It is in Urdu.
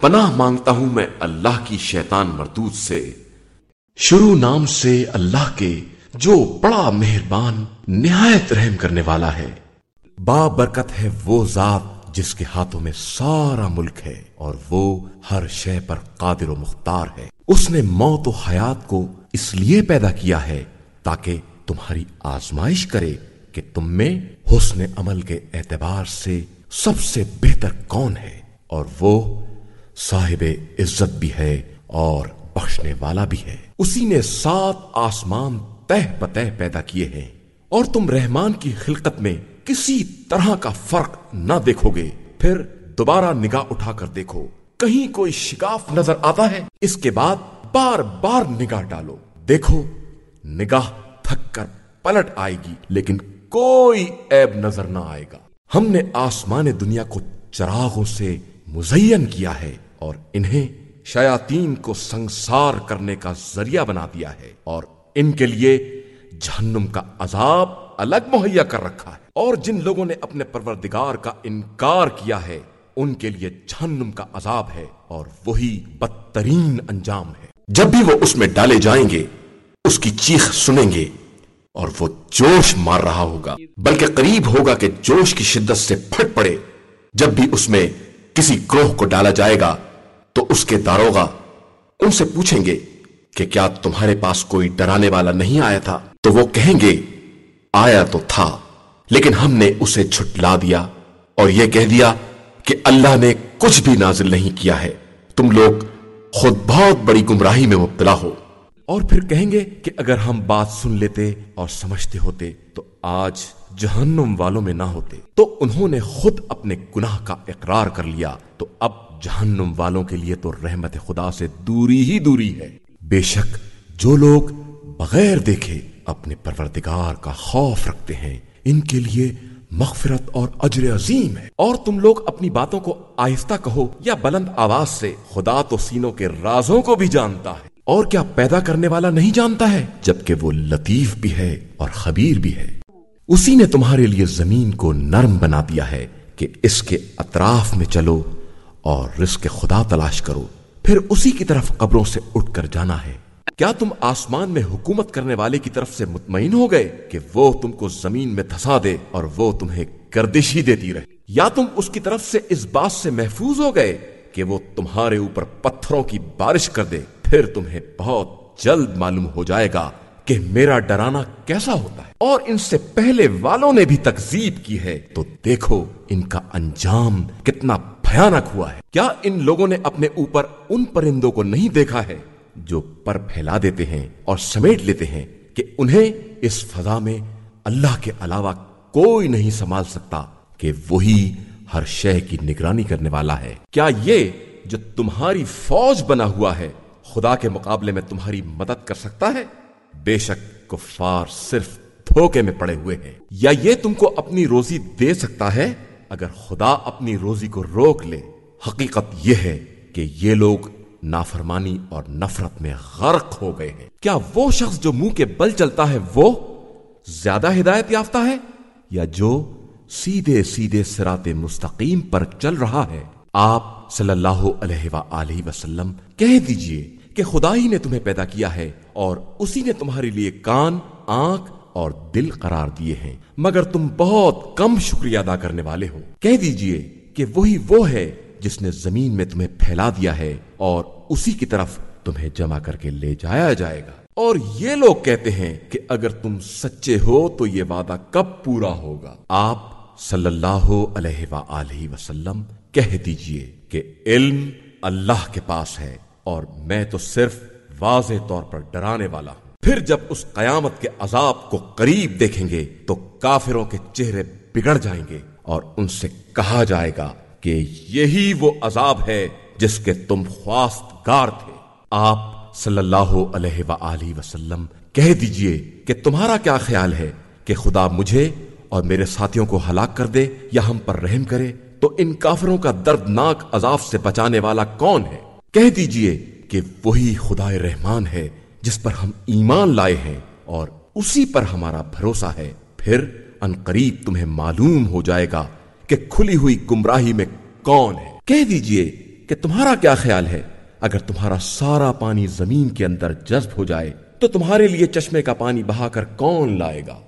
پناہ مانگتا ہوں میں اللہ کی شیطان مردود سے۔ شروع نام سے اللہ کے جو بڑا مہربان، نہایت رحم کرنے والا ہے۔ با برکت ہے وہ ذات جس کے ہاتھوں میں سارا ملک ہے اور وہ ہر شے پر قادر و مختار ہے۔ اس نے موت و حیات کو اس لیے پیدا کیا ہے تاکہ تمہاری آزمائش کرے کہ تم میں حسن عمل کے اعتبار سے سب سے بہتر کون ہے۔ اور وہ صاحب عزت بھی ہے اور بخشنے والا بھی ہے۔ اسی نے سات آسمان تہ بتہ پیدا کیے ہیں۔ اور تم رحمان کی خلقت میں کسی طرح کا فرق نہ دیکھو گے۔ پھر دوبارہ نگاہ اٹھا کر دیکھو۔ کہیں کوئی شکاف نظر آتا ہے؟ اس کے بعد بار بار نگاہ ڈالو۔ دیکھو، نگاہ تھک کر پلٹ آئے گی، لیکن کوئی عیب نظر نہ آئے گا۔ ہم نے آسمان دنیا کو چراغوں سے مزین کیا ہے۔ اور انہیں شیاتین کو سنسار کرنے کا ذریعہ بنا دیا ہے اور ان کے لیے جہنم کا عذاب الگ مہیا کر رکھا ہے۔ اور جن لوگوں نے اپنے پروردگار کا انکار کیا ہے، ان کے لیے جہنم کا عذاب ہے اور وہی بدترین انجام ہے۔ جب بھی وہ اس میں ڈالے جائیں گے، اس کی چیخ سنیں گے اور وہ جوش مار رہا ہوگا۔ بلکہ قریب ہوگا کہ جوش کی شدت سے پھٹ پڑے۔ جب بھی اس میں کسی گروہ کو ڈالا جائے گا تو اس کے داروگا ان سے پوچھیں گے کہ کیا تمہارے پاس کوئی ڈرانے والا نہیں آیا تھا؟ تو وہ کہیں گے، آیا تو تھا، لیکن ہم نے اسے چھٹلا دیا اور یہ کہہ دیا کہ اللہ نے کچھ بھی نازل نہیں کیا ہے۔ تم لوگ خود بہت بڑی گمراہی میں مبتلا ہو۔ اور پھر کہیں گے کہ اگر ہم بات سن لیتے اور سمجھتے ہوتے تو آج جہنم والوں میں نہ ہوتے۔ تو انہوں نے خود اپنے گناہ کا اقرار کر لیا۔ تو اب جہنم والوں کے لیے تو رحمت خدا سے دوری ہی دوری ہے۔ بے شک جو لوگ بغیر دیکھے اپنے پروردگار کا خوف رکھتے ہیں، ان کے لیے مغفرت اور اجر عظیم ہے۔ اور تم لوگ اپنی باتوں کو آہستہ کہو یا بلند آواز سے خدا تو سینوں کے رازوں کو بھی جانتا ہے۔ اور کیا پیدا کرنے والا نہیں جانتا ہے؟ جبکہ وہ لطیف بھی ہے اور خبیر بھی ہے۔ اسی نے تمہارے لیے زمین کو نرم بنا دیا ہے کہ اس کے اطراف میں چلو اور رزق خدا تلاش کرو۔ پھر اسی کی طرف قبروں سے اٹھ کر جانا ہے۔ کیا تم آسمان میں حکومت کرنے والے کی طرف سے مطمئن ہو گئے کہ وہ تم کو زمین میں دھسا دے اور وہ تمہیں گردش ہی دیتی رہے؟ یا تم اس کی طرف سے اس بات سے محفوظ ہو گئے کہ وہ تمہارے اوپر پتھروں کی بارش کر دے، پھر تمہیں بہت جلد معلوم ہو جائے گا۔ کہ میرا ڈرانا کیسا ہوتا ہے؟ اور ان سے پہلے والوں نے بھی تکزیب کی ہے۔ تو دیکھو ان کا انجام کتنا بھیانک ہوا ہے۔ کیا ان لوگوں نے اپنے اوپر ان پرندوں کو نہیں دیکھا ہے جو پر پھیلا دیتے ہیں اور سمیٹ لیتے ہیں کہ انہیں اس فضا میں اللہ کے علاوہ کوئی نہیں سنبھال سکتا کہ وہی ہر شے کی نگرانی کرنے والا ہے۔ کیا یہ جو تمہاری فوج بنا ہوا ہے، خدا کے مقابلے میں تمہاری مدد کر سکتا ہے؟ بے شک کفار صرف دھوکے میں پڑے ہوئے ہیں۔ یا یہ تم کو اپنی روزی دے سکتا ہے؟ اگر خدا اپنی روزی کو روک لے، حقیقت یہ ہے کہ یہ لوگ نافرمانی اور نفرت میں غرق ہو گئے ہیں۔ کیا وہ شخص جو منہ کے بل چلتا ہے، وہ زیادہ ہدایت یافتہ ہے؟ یا جو سیدھے سیدھے سرات مستقیم پر چل رہا ہے؟ آپ صلی اللہ علیہ وآلہ وسلم کہہ دیجیے کہ خدا ہی نے تمہیں پیدا کیا ہے اور اسی نے تمہارے لیے کان، آنکھ اور دل قرار دیے ہیں۔ مگر تم بہت کم شکریہ ادا کرنے والے ہو۔ کہہ دیجیے کہ وہی وہ ہے جس نے زمین میں تمہیں پھیلا دیا ہے اور اسی کی طرف تمہیں جمع کر کے لے جایا جائے گا۔ اور یہ لوگ کہتے ہیں کہ اگر تم سچے ہو تو یہ وعدہ کب پورا ہوگا؟ آپ صلی اللہ علیہ وآلہ وسلم کہہ دیجیے کہ علم اللہ کے پاس ہے۔ اور میں تو صرف واضح طور پر ڈرانے والا ہوں۔ پھر جب اس قیامت کے عذاب کو قریب دیکھیں گے تو کافروں کے چہرے بگڑ جائیں گے اور ان سے کہا جائے گا کہ یہی وہ عذاب ہے جس کے تم خواست گار تھے۔ آپ صلی اللہ علیہ وآلہ وسلم کہہ دیجیے کہ تمہارا کیا خیال ہے کہ خدا مجھے اور میرے ساتھیوں کو ہلاک کر دے یا ہم پر رحم کرے؟ تو ان کافروں کا دردناک عذاب سے بچانے والا کون ہے؟ کہہ دیجیے کہ وہی خدا رحمان ہے جس پر ہم ایمان لائے ہیں اور اسی پر ہمارا بھروسہ ہے۔ پھر ان قریب تمہیں معلوم ہو جائے گا کہ کھلی ہوئی گمراہی میں کون ہے۔ کہہ دیجیے کہ تمہارا کیا خیال ہے؟ اگر تمہارا سارا پانی زمین کے اندر جذب ہو جائے تو تمہارے لیے چشمے کا پانی بہا کر کون لائے گا؟